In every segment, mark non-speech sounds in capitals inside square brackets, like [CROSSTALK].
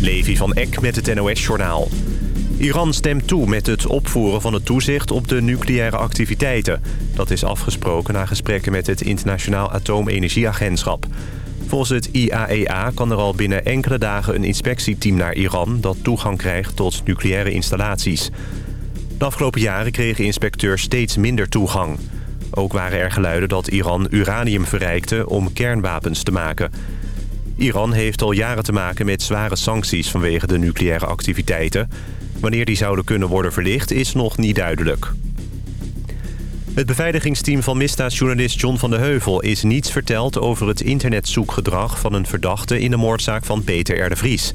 Levi van Eck met het NOS-journaal. Iran stemt toe met het opvoeren van het toezicht op de nucleaire activiteiten. Dat is afgesproken na gesprekken met het Internationaal Atoomenergieagentschap. Volgens het IAEA e kan er al binnen enkele dagen een inspectieteam naar Iran... dat toegang krijgt tot nucleaire installaties. De afgelopen jaren kregen inspecteurs steeds minder toegang. Ook waren er geluiden dat Iran uranium verrijkte om kernwapens te maken... Iran heeft al jaren te maken met zware sancties vanwege de nucleaire activiteiten. Wanneer die zouden kunnen worden verlicht is nog niet duidelijk. Het beveiligingsteam van misdaadjournalist John van de Heuvel... is niets verteld over het internetzoekgedrag van een verdachte... in de moordzaak van Peter R. de Vries.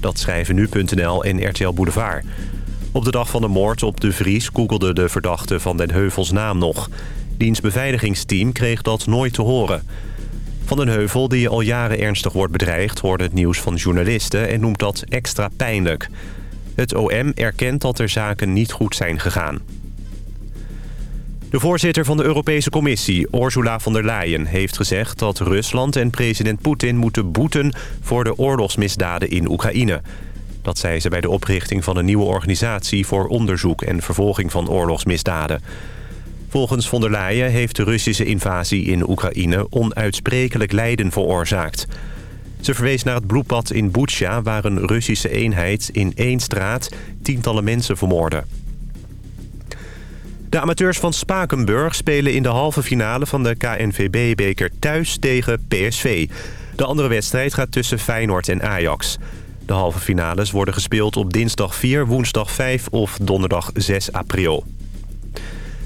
Dat schrijven nu.nl en RTL Boulevard. Op de dag van de moord op de Vries googelde de verdachte van den Heuvels naam nog. Diens beveiligingsteam kreeg dat nooit te horen... Van den Heuvel, die al jaren ernstig wordt bedreigd... hoorde het nieuws van journalisten en noemt dat extra pijnlijk. Het OM erkent dat er zaken niet goed zijn gegaan. De voorzitter van de Europese Commissie, Ursula von der Leyen... heeft gezegd dat Rusland en president Poetin moeten boeten... voor de oorlogsmisdaden in Oekraïne. Dat zei ze bij de oprichting van een nieuwe organisatie... voor onderzoek en vervolging van oorlogsmisdaden. Volgens von der Leyen heeft de Russische invasie in Oekraïne onuitsprekelijk lijden veroorzaakt. Ze verwees naar het bloedbad in Butsja... waar een Russische eenheid in één straat tientallen mensen vermoordde. De amateurs van Spakenburg spelen in de halve finale van de KNVB-beker thuis tegen PSV. De andere wedstrijd gaat tussen Feyenoord en Ajax. De halve finales worden gespeeld op dinsdag 4, woensdag 5 of donderdag 6 april.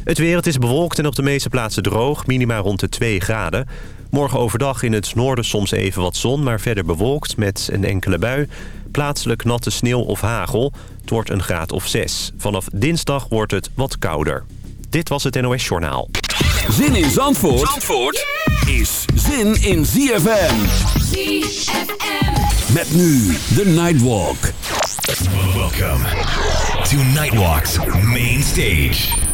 Het weer, het is bewolkt en op de meeste plaatsen droog. Minima rond de 2 graden. Morgen overdag in het noorden soms even wat zon, maar verder bewolkt met een enkele bui. Plaatselijk natte sneeuw of hagel. Het wordt een graad of 6. Vanaf dinsdag wordt het wat kouder. Dit was het NOS Journaal. Zin in Zandvoort, Zandvoort is zin in ZFM. ZFM. Met nu de Nightwalk. Welkom to Nightwalk's Main Stage.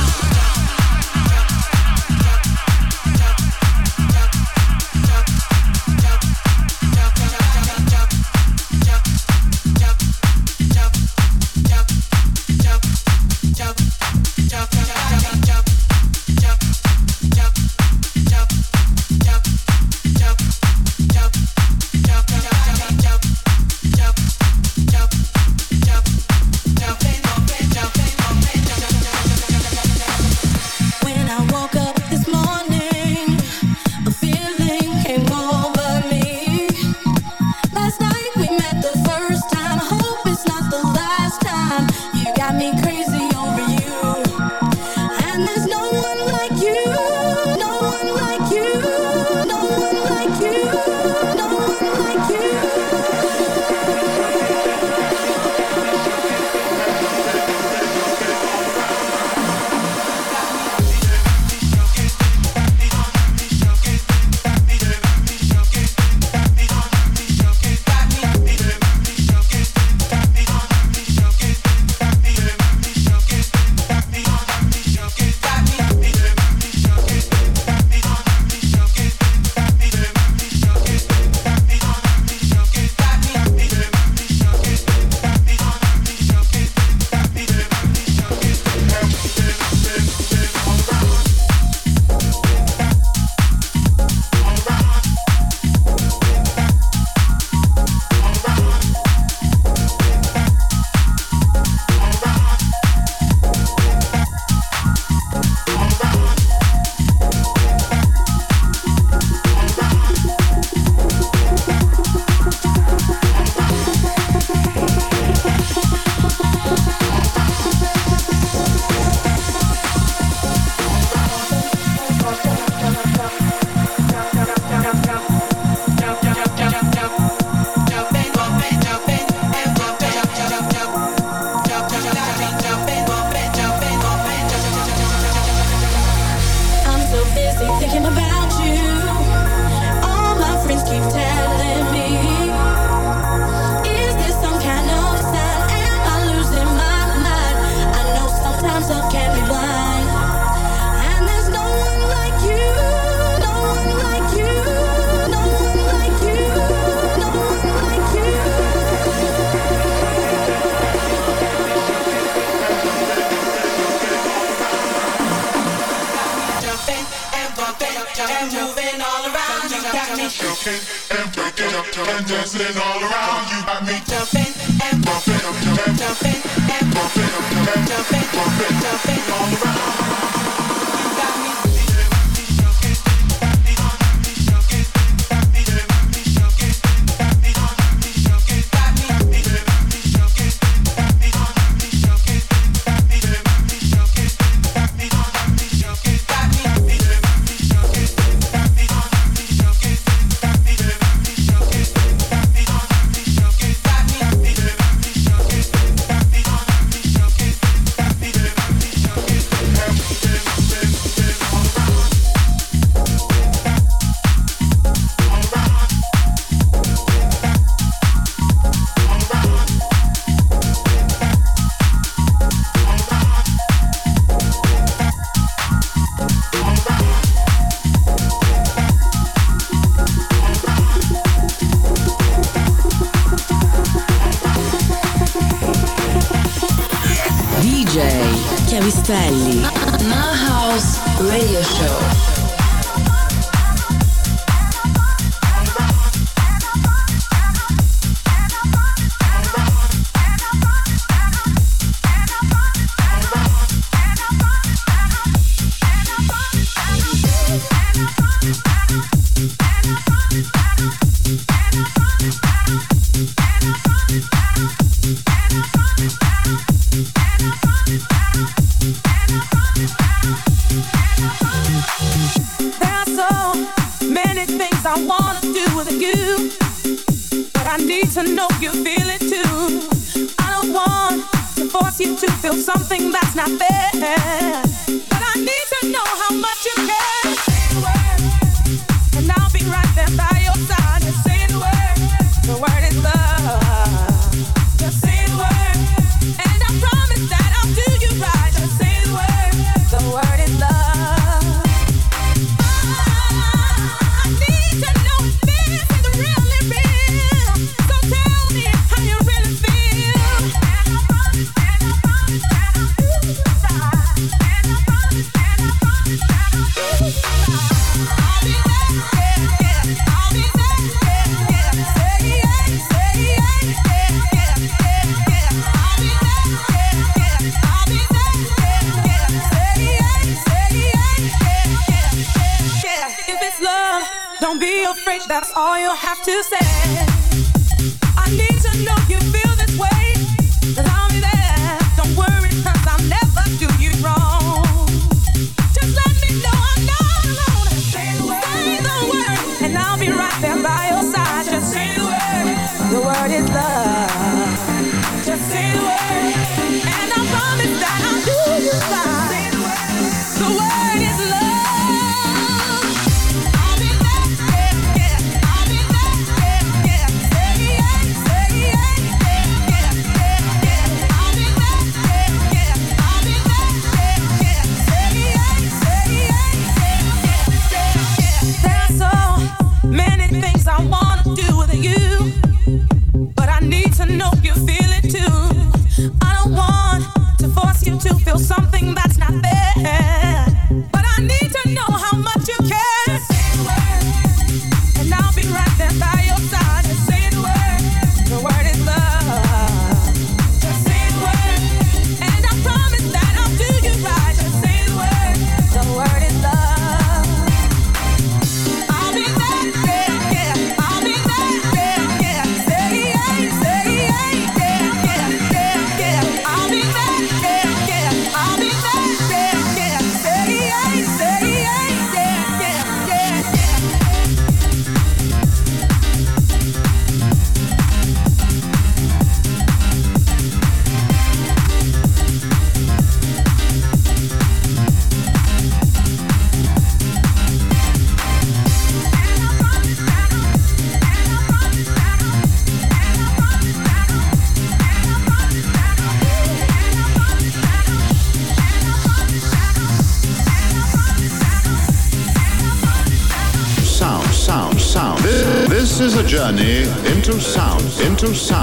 to sad.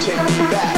take me back.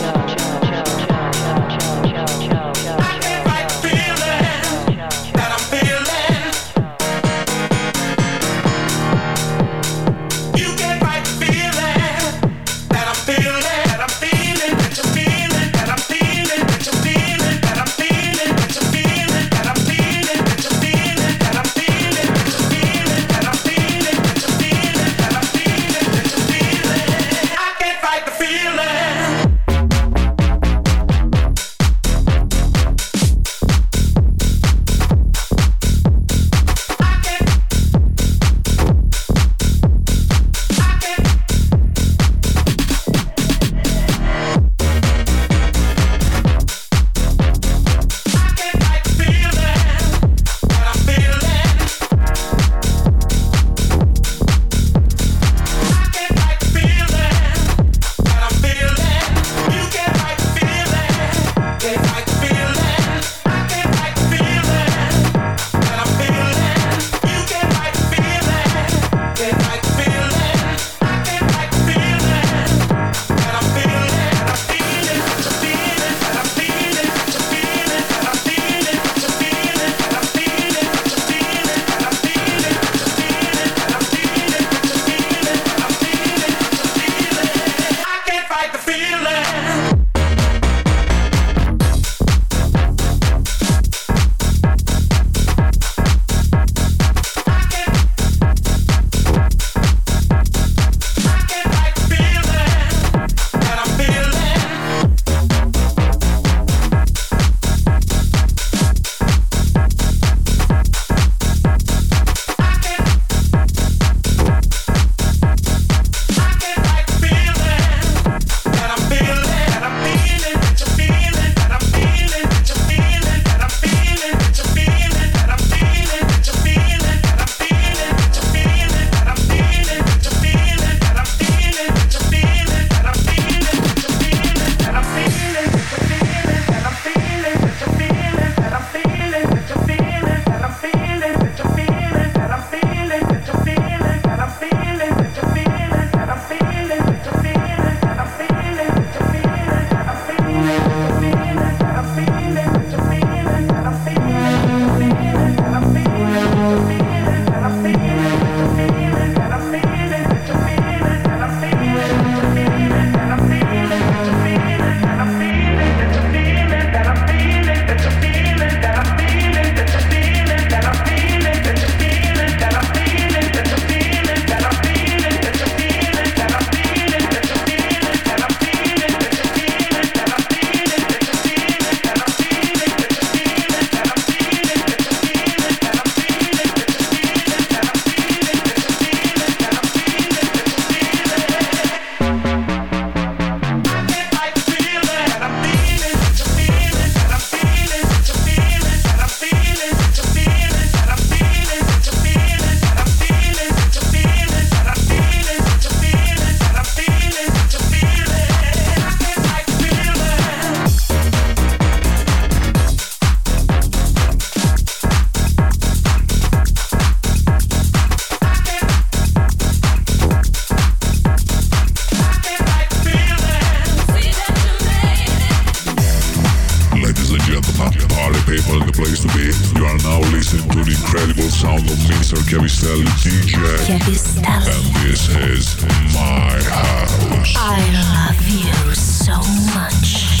are now listening to the incredible sound of Mr. Cavistelli DJ. Cavistelli. And this is my house. I love you so much.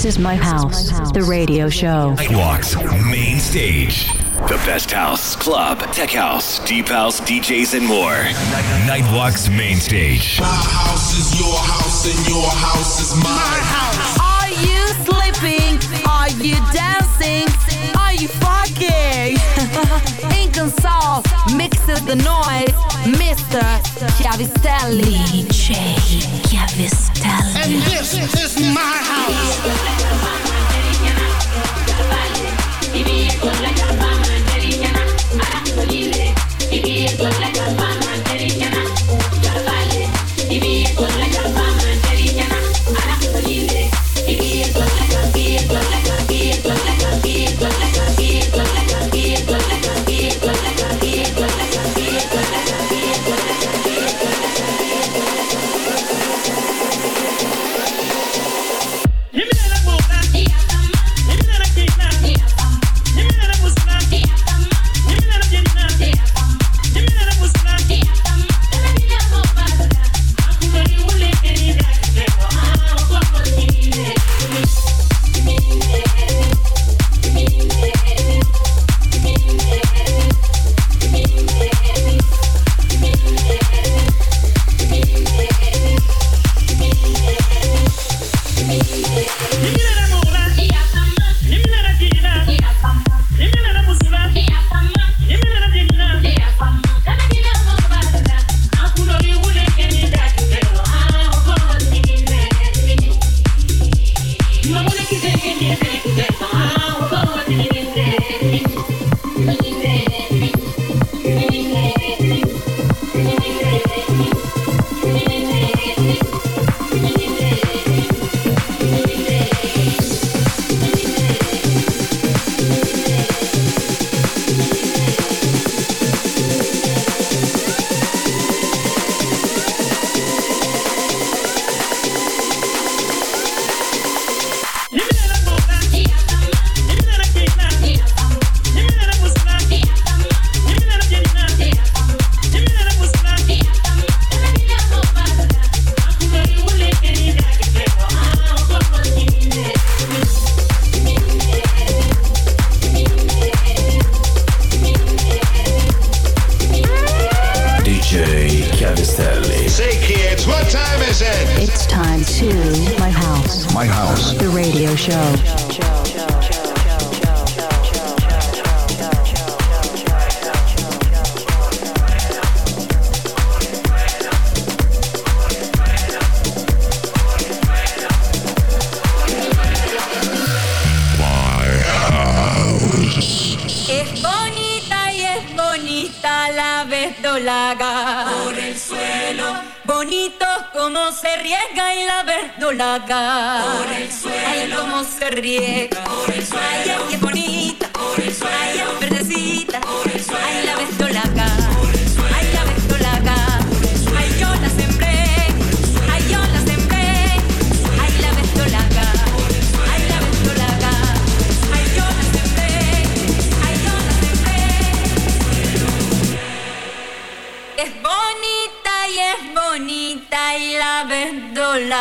This is my House, the radio show. Nightwalks, main stage. The best house, club, tech house, deep house, DJs, and more. Nightwalks, main stage. My house is your house, and your house is my house. Are you sleeping? Are you dancing? Are you fucking? [LAUGHS] Inconsol mixes the noise. Mr. Chiavistelli. DJ Chiavistelli. And this is my house.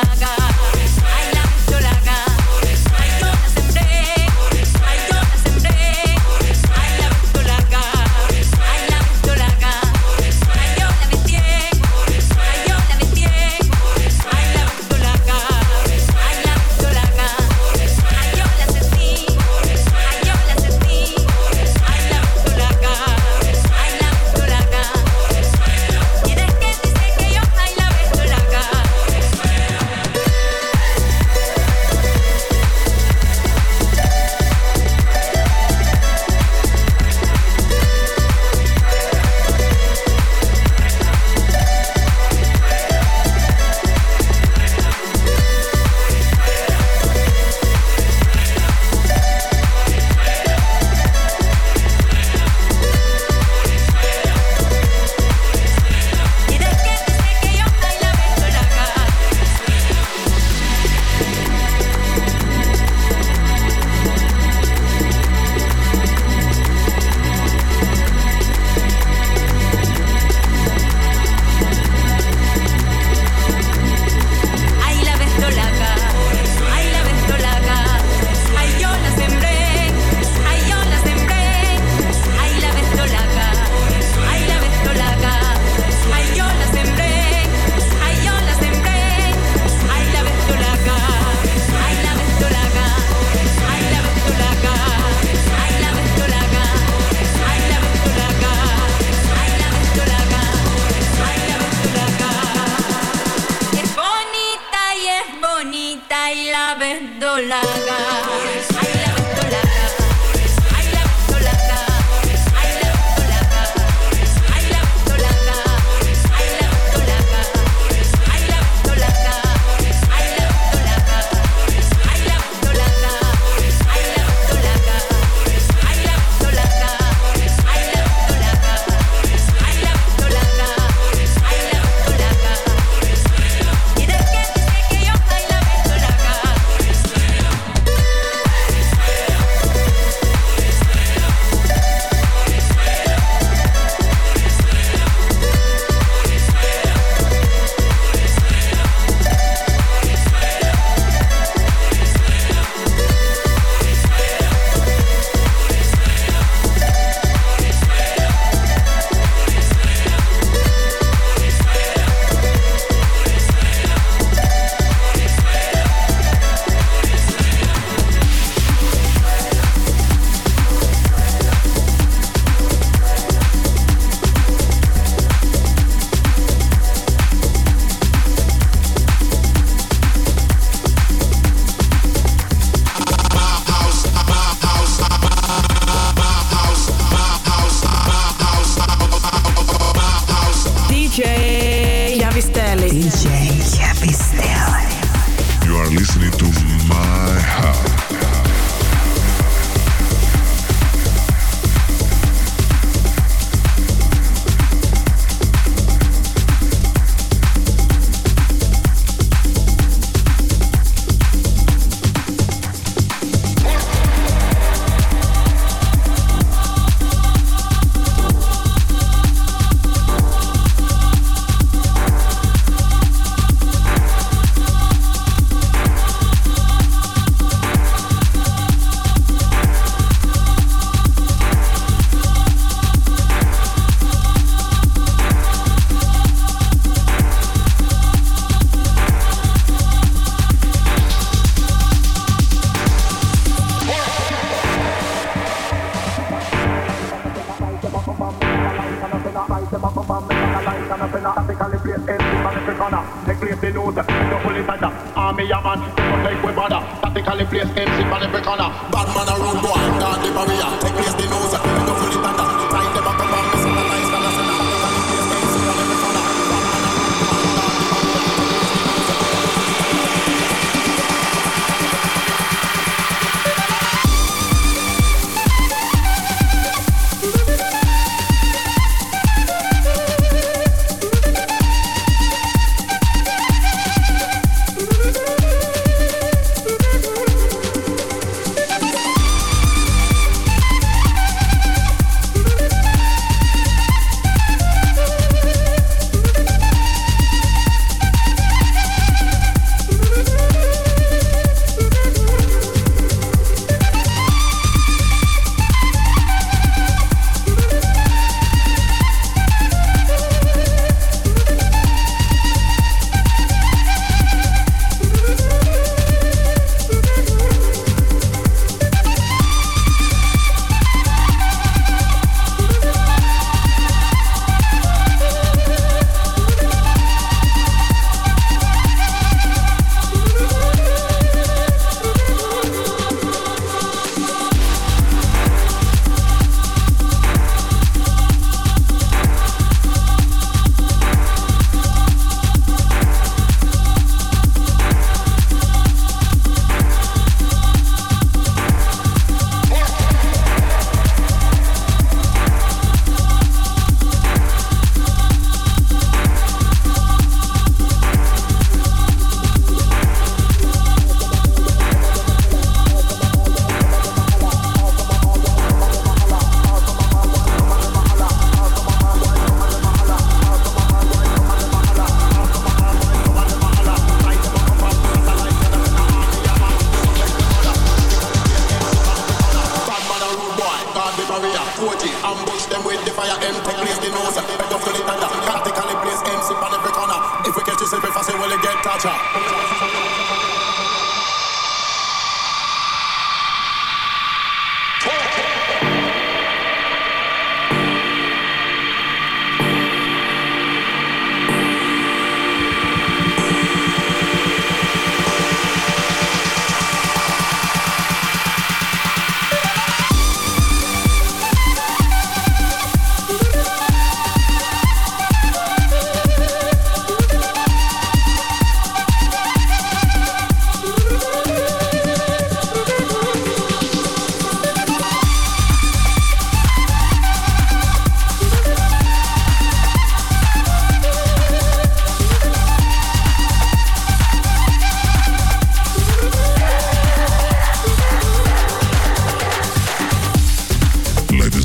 Gaga. la verdolaga.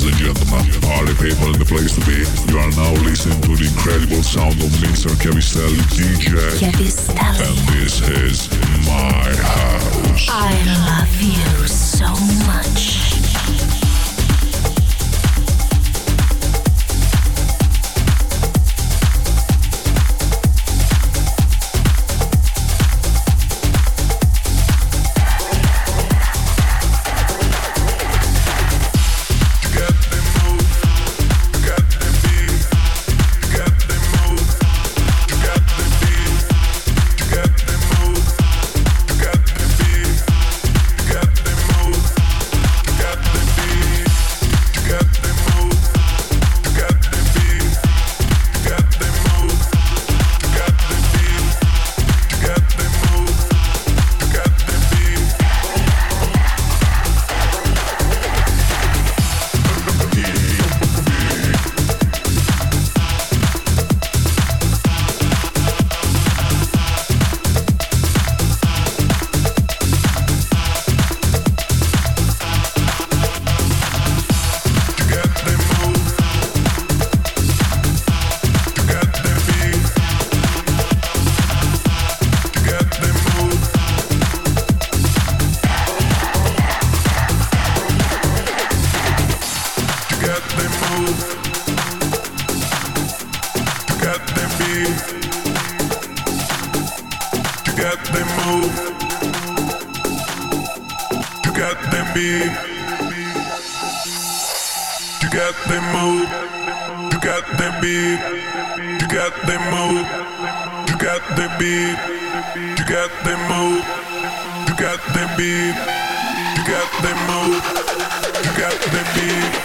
and gentlemen, all the people in the place to be, you are now listening to the incredible sound of Mr. Kevistelli DJ. Kevistelli. And this is my house. I love you so much. You got the move. You got the beat. You got the move. You got the beat.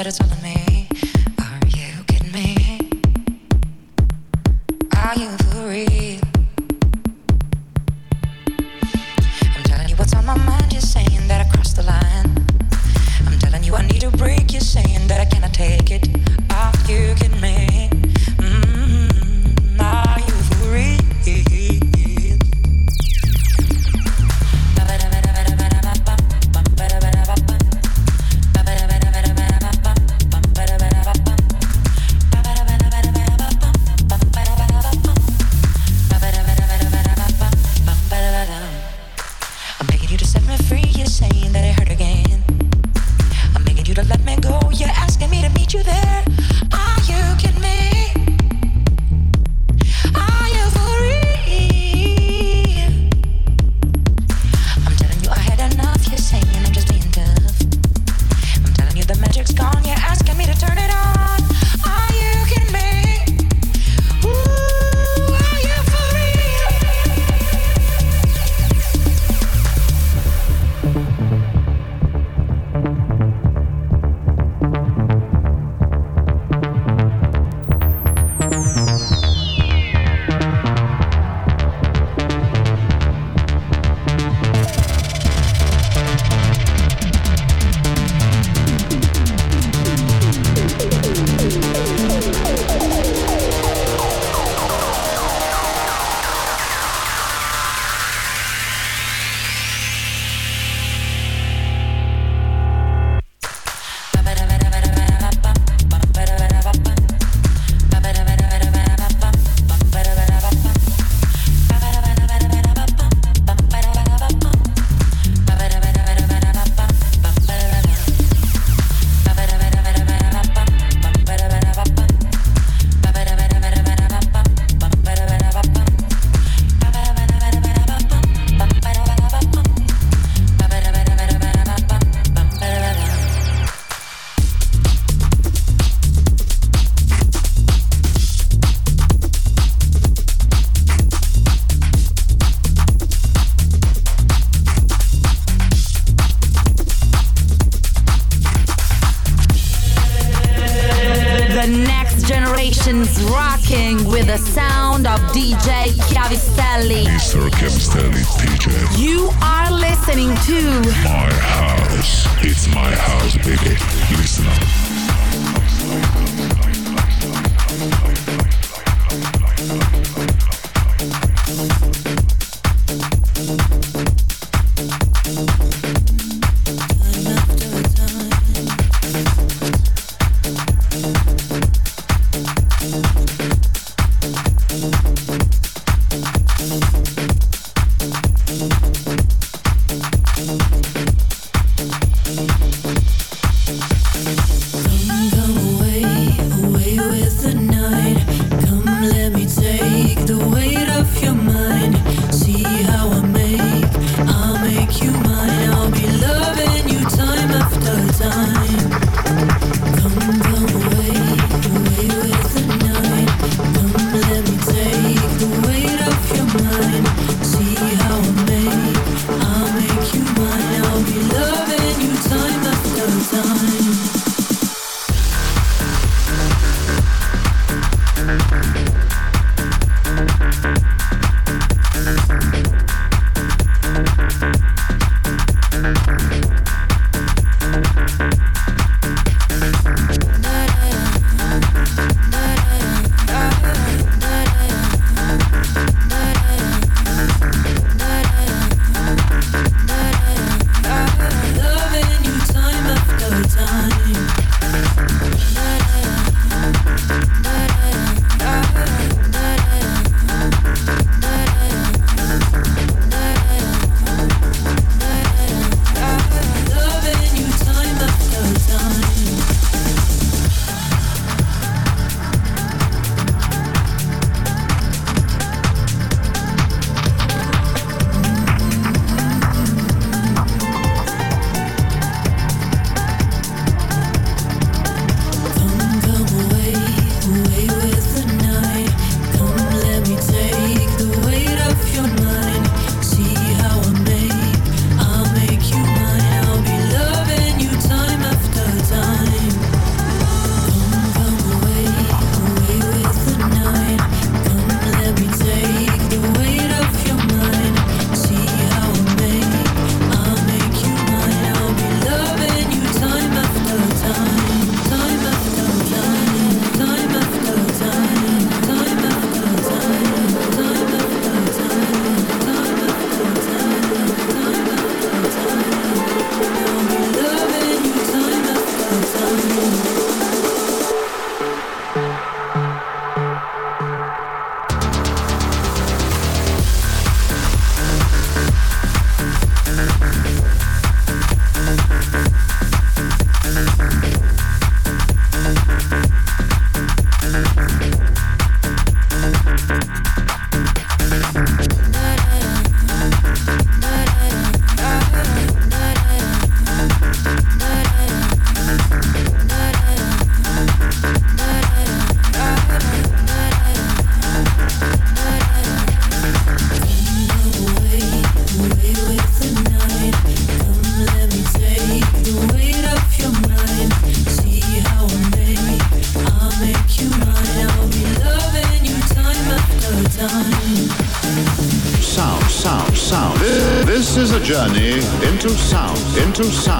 That it's on some sun.